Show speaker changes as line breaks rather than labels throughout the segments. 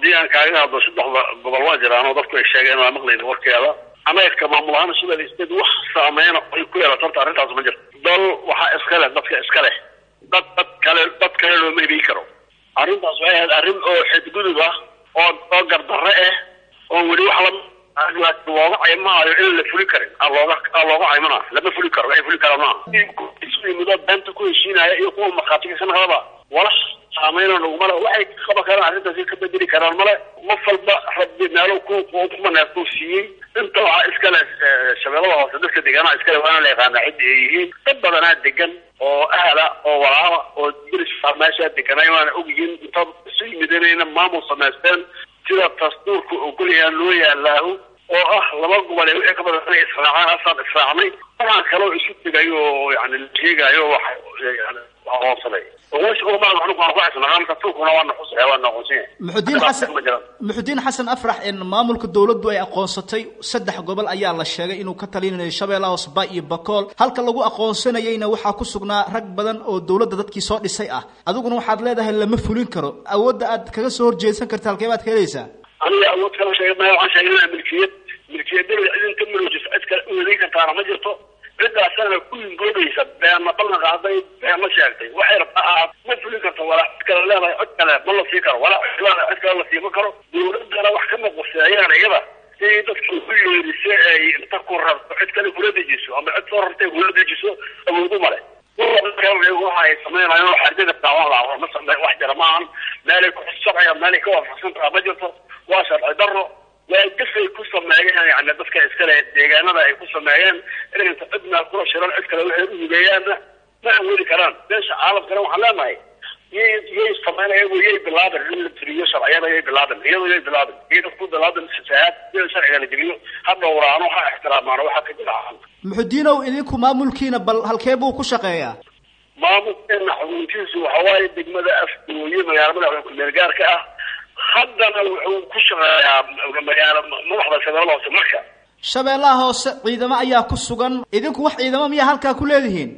haddii aan kaaga hadlo saddexda gobol waa jiraan oo dadku ay sheegeen waa maqlayna warkeeda ameerika maamul ahaan shabelle state wax saameyna ay ku yeelato horta arrintaas ma jirto dal waxaa iska leh dadka iska leh. Dad dad kale dad kale looma ibii karo. Arrintaas waxay ahayd arrin oo xadgudub ah oo oo gardarre ah oo weli wax la looga caymaayo in la fuli karin. Aa looga aa looga caymana lama fuli karo waxay fuli karaan maaha. Muddo beenta ku heshiinaya iyo kuwa markhaatiga ka naqdaba saameyna nagumale waxay ka qaban karaan arrintaasi ka bedeli karaan. Male qof walba rabbi meelo ku kumaneertuu siiyey inta waxaa iska leh shabeellada hoose dadka deegaanaha iskale waana la yaqaanaa cidda ay yihiin. Dad badanaa degan oo ahla oo walaala oo diriskaa meeshaa deganay waana ogyihiin inta isu yimidanayna maamul samaysteen. Sida dastuurka ogolyahaan loo yaalaaho oo ah laba gobol ee wixii ka badan inay israacaan asaan israacnay waxaan kaloo isu tegayo oo yani la sheegayo aqoonsaday
muxudiin xasan muxudiin xasan afrax maamulka dowladdu ay aqoonsatay saddex gobol ayaa la sheegay inuu ka talinayo shabeellaha hoose ba iyo bakool halka lagu aqoonsanayeyna waxaa ku sugnaa rag badan oo dowladda dadkii soo dhisay ah. Adiguna waxaad leedahay lama fulin karo. Awoodda aad kaga soo horjeedsan karta halkee baad ka helaysaa?
Aniga awood kala sheegay maya waxaan sheegnaa milkiyad milkiyadada idinka milojis u helayn kartaana ma jirto. Cidaasana ku ingoobaysa beena ballan qaaday beena sheegtay. Waxay rabtaa aad ma fulin karto walaa cid kale leedahay cid kale ma la sii karo. Walaa cid cid kale la siima karo. Dowladana wax kama quseeyaan iyada inay dadka ku yeeriso ay inta ku rabto cid kale kula dejiso ama cid soo rartay kula dejiso awoodu male waxa ay sameynayaan xardada daawan laa ma samey wax jira maahan meelay ku sharciga meelay ka waafaqsan tahay ma jirto waa sharci daro waa dafay ku sameeyeen yani dadka iskale deegaanada ay ku sameeyeen inay inta cid meel kula shiran cid kale waxay u higeeyaanna ma awoodi karaan. Beesha caalamkana waxaan leenahay yay yay sameynaya yay bilaaben in la tiriyo sharciyada yay bilaaben iyadoo yay bilaaben iyo dadku bilaaben sisaad in sharciga la jeliyo ha dhowraano ha ixtiraamaano waxaa ka jira
muxudiinow idinku maamulkiina bal halkee buu ku shaqeeyaa?
Maamulkeena xubintiisu waxa waaye degmada afgooye magaala madaxda ku-meel gaarka ah haddana wuxuu ku shaqeeyaa magaalo madaxda shabeellada hoose marka.
Shabeellaha hoose ciidamo ayaa ku sugan. Idinku wax ciidamo miyaa halkaa ku leedihiin?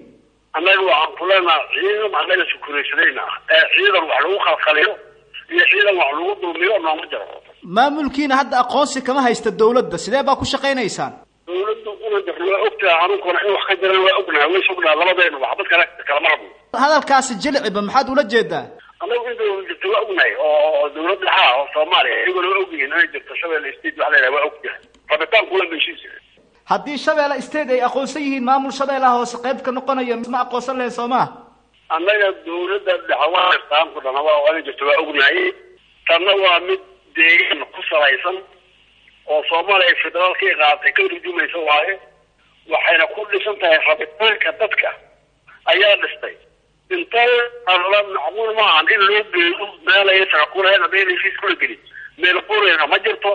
Annaga waxaan ku leenaha ciidan annaga sukuraysadayna ee ciidan wax lagu khalkhaliyo iyo ciidan wax lagu dulmiyo nooma jiro.
Maamulkiina hadda aqoonsi kama haysta dawladda sidee baa ku shaqaynaysaan?
Dawladda una jirto waa ogtaha anunkuna in wax ka jiran waa ognahay way sugnaha labadeena waxbad kale kalama rabno.
Hadalkaasi jilciba maxaad ula jeedaa
anagu in dawlad jirto waa ognahay oo dawlad dhaxaa oo soomaaliya iyagona waa ogyihiin inay jirto shabeelle state wax leedahay waa ogyahay. Rabitaan kula heshiisa
haddii shabeelle state ay aqoonsan yihiin maamul shabeellaha hoose qayb ka noqonaya ma aqoonsan lahayn soo maha
annaga dawladda dhexa waa irtaanku dhanaba oo inay jirto waa ognahay. Tanna waa mid deegaan ku salaysan oo soomaaliya ay federaalkii qaadatay ka rujumaysa waaye waxayna ku dhisan tahay rabitaanka dadka. Ayaa dhistay inta alla macquul maahan in loo geeyo meel ay shaqakulahayn ama inay heshiis kula gelin meel qurayna ma jirto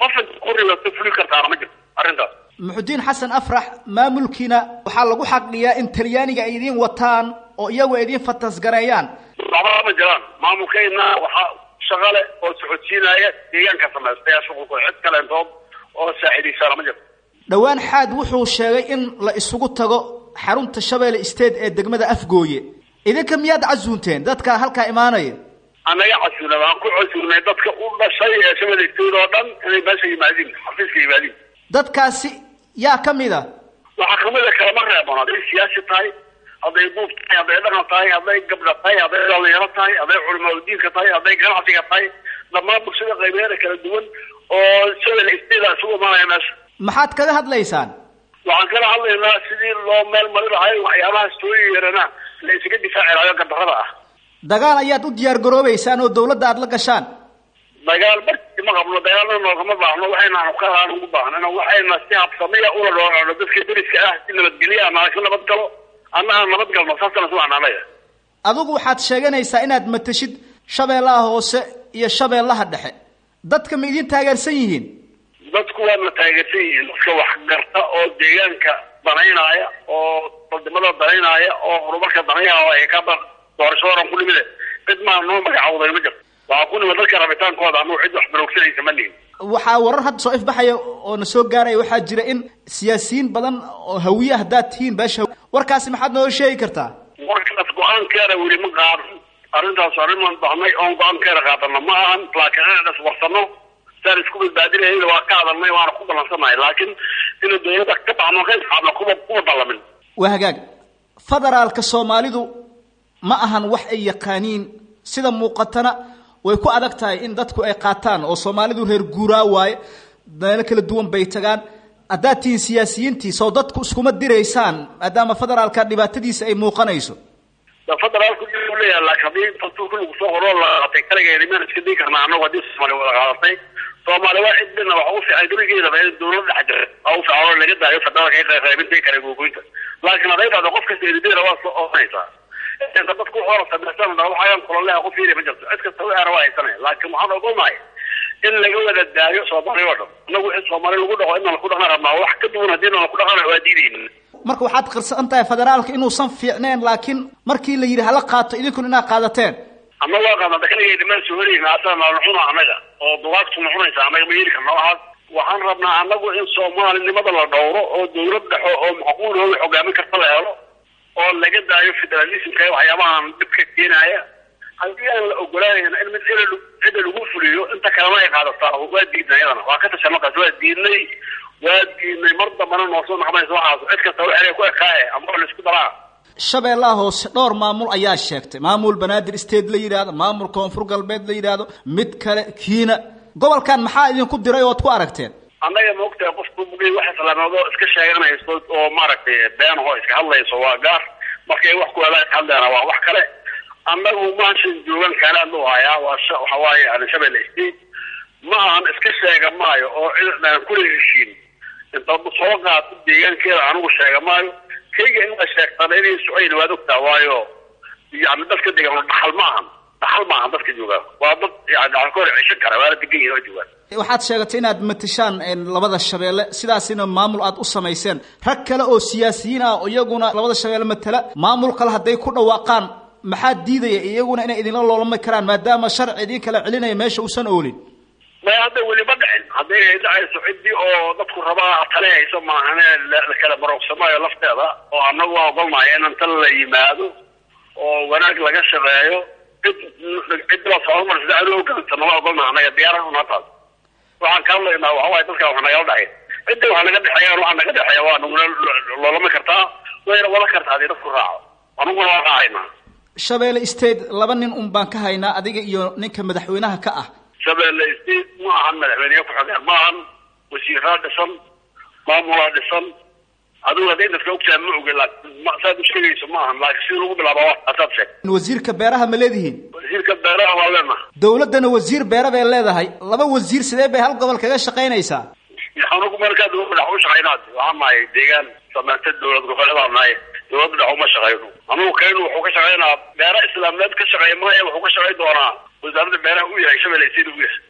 qof inta ku ribato fuli kartaana ma jirto arrintaas
muxudiin xasan afrax maamulkiina waxaa lagu xaqdhiyaa in talyaaniga ay idiin wataan oo iyagu ay idiin fatasgareeyaan.
Waxba ma jiraan maamulkayna waxaa shaqale oo socodsiinaya deegaanka samaystaya shuqulka cid kaleentood oo saaxiidaysaana ma jirto
dhowaan xaad wuxuu sheegay in la isugu tago xarunta shabeelle state ee degmada afgooye idinka miyaad casuunteen? Dadka halkaa imaanaya
annaga casuuna waan ku casuunay dadka u dhashay ee state oo dhan inay meesha yimaadiin xafiiska yimaadiin
dadkaasi yaa ka mid a
waxaa ka mid a kalama reebon hadday siyaasi tahay hadday duub tahay hadday dhaqan tahay hadday gabdha tahay hadday dhalinyaro tahay hadday culimaaudiinka tahay hadday ganacsiga tahay dhammaan bulshada qaybeeda kala duwan oo shabeelle state a isugu imaanaya meesha.
Maxaad kaga hadlaysaan?
Waxaan kala hadlaynaa sidii loo meel mari lahay waxyaabahaas soo yeerana la isaga difaaci lahayo gardarrada ah.
Dagaal ayaad u diyaar garoobeysaan oo dawladda aada la gashaan.
Dagaal barkii ma qabno dagaalna noogama baahno waxaynaanu ka aan ugu baahnana waxayna si habsamiya ula dhoorano dadka deriska ah si nabadgelya ana ka nabad galo anna aan nabad galno saasana subaan anaga
adigu waxaad sheeganaysaa inaad matashid shabeellaha hoose iyo shabeellaha dhexe. Dadka ma idin taageersan yihiin?
Dadku waadna taageersan yihiin dadka wax garta oo deegaanka danaynaya oo waddamada danaynaya oo horumarka danaya oo ay ka doorasho horan ku nimide. Cid maa noo magacawday ma jirto waxaa ku nimid dadka rabitaankooda anuu cid wax baroogsanaysa ma nihin
waxaa warar hadda soo ifbaxaya oo na soo gaaraya waxaa jira in siyaasiyiin badan oo hawiye haddaad tihiin beesha warkaasi maxaad nooga sheegi kartaa?
Warkaas go'aankeeda weli ma qaadan arrintaas arrimaan bahnay oon go'aankeena qaadano ma ahan laakiin inaan iswarsano saan isku badbaadinayna waa ka hadalnay waana ku ballansanahay laakiin ina dawladda ka baxno ka isxaabna kuma kuma ballamin
waa hagaag federaalka soomaalidu ma ahan wax ay yaqaaniin sida muuqatana way ku adag tahay in dadku ay qaataan oo soomaalidu reer guuraa waaye meelo kala duwan bay tagaan haddaad tihiin siyaasiyiintii soo dadku iskuma diraysaan maadaama federaalka dhibaatadiisa ay muuqanayso
federaalku leeyahay laakiin haddii dastuurka lagu soo horo la qaatay kaligeeda miyaan iska dii karnaa annagu haddii soomaali wada qaadatay soomaali waa cidina waxa u fiican durigeedaba in dawlad dhex jira waa u fiican oo laga daayo federaalka ay qaybintay kale googoynta laakiin hadday dhahdo qof kasta eridera waa soo oranaysaa inta dadku hora samaysan waxayaan kulaleha qof yiri ma jirto. Cid kasta waxaana waa haysanaya. Laakiin waxaan ogolnahay in laga wada daayo soomaali oo dhan. Annagu wixii soomaali lagu dhaqo inaan ku dhaqan rabnaa wax ka duwan haddii naan ku dhaqana waa diidayna
marka waxaad qirsan tahay federaalka inuusan fiicneen laakiin markii la yidhi hala qaato idinkuna inaad qaadateen
qaadada kaligeed dhimaan soo herayna asaa nala cuna annaga oo dugaagtuna cunaysa annaga ma yeeli karna waxaas waxaan rabnaa annagu in soomaalinimada la dhowro oo dawlad dhexo oo macquulooda hogaamin karta la helo oo laga daayo federalismka waxyaabahan dhibka keenaya. Haddii aan la ogolaanayna in mid cida lagu fuliyo inta kalena ay qaadataa. Waa diidnay iyadana waa ka tashan markaas waa diidnay. Waa diidnay mar dambana noosoo naqmaysa waxaas cid kasta waxay ku ekaaye. Ama la isku daraa
shabeellaha hoose dhowr maamul ayaa sheegtay. Maamul banaadir state la yidhaahdo maamul koonfur galbeed la yidhaahdo mid kale kiina. Gobolkan maxaa idinku diray ood ku aragteen?
Annaga ma ogtahay qofku mugay wax islaameed oo iska sheeganayso oo maaragtay beenaho iska hadlayso waa gaar. Markay wax ku helaan iska waa wax kale. Annagu maashan joogan kaalaan loo hayaa waa waxa waaye yani shabelle state ma ahan iska sheega maayo oo cid aan kula heshiin inta soo qaato deegaankeeda anigu sheega maayo kayga in la inay socoyn waad ogtaa waayo yani dadka degan dhaxal ma ahan dhaxal ma ahan dadka joogaan waa dad yani dhaxalka hore cishan kara waana degan yihiin oo joogaan
waxaad sheegatay inaad matashaan labada shabeelle sidaasina maamul aad u samayseen. Rag kale oo siyaasiyiin ah iyaguna labada shabeelle matala maamul kale hadday ku dhawaaqaan maxaa diidaya iyaguna inay idinla loolami karaan maadaama sharci idin kala celinaya meesha uusan oolin
may hadda weli ma dhicin. Hadday ay dhacayso ciddii oo dadku rabaa tale hayso maahane la kala maroogsamayo lafteeda oo annagu waa ogolnahay in inta la yimaado oo wanaag laga shaqeeyo cid cid la soomar anu ogansana waa ogolnahay annaga diyaaran una taas waxaan ka hadlaynaa waxa waaye dadkan wax nagala dhexay ciddii wax naga dhexeeyaan waxa naga dhexeeya waa naguna loolami kartaa wayna wada kartaa haddii dadku raaco. Anuguna waa raacaynaa.
Shabeelle state laba nin un baan ka haynaa adiga iyo ninka madaxweynaha ka ah.
Shabeelle state ma ahan madaxweyneya ku-xigeen ma ahan wasiiraa dhisan maamulaa dhisan. Adigu hadday dadka ogtahay ma oge saad u sheegayso ma ahan laakiin sida lagu bilaaba wa asaad sheeg
wasiirka beeraha ma leedihiin?
Wasiirka beeraha waa leenaha
dawladdana wasiir beera bay leedahay. Laba wasiir sidee bay hal gobol kaga shaqaynaysaa?
Anugu markaa dawladda dhex u shaqaynaad. Waxaan nahay deegaan samaynta dawlad goboleedaan nahay. Dawladda dhex uma shaqayno. Anugu kaynu wuxuu ka shaqaynaa beera islaameed ka shaqeey maayo wuxuu ka shaqayn doonaa. Wasaaradda beeraha u yahay shabelle sida u yahay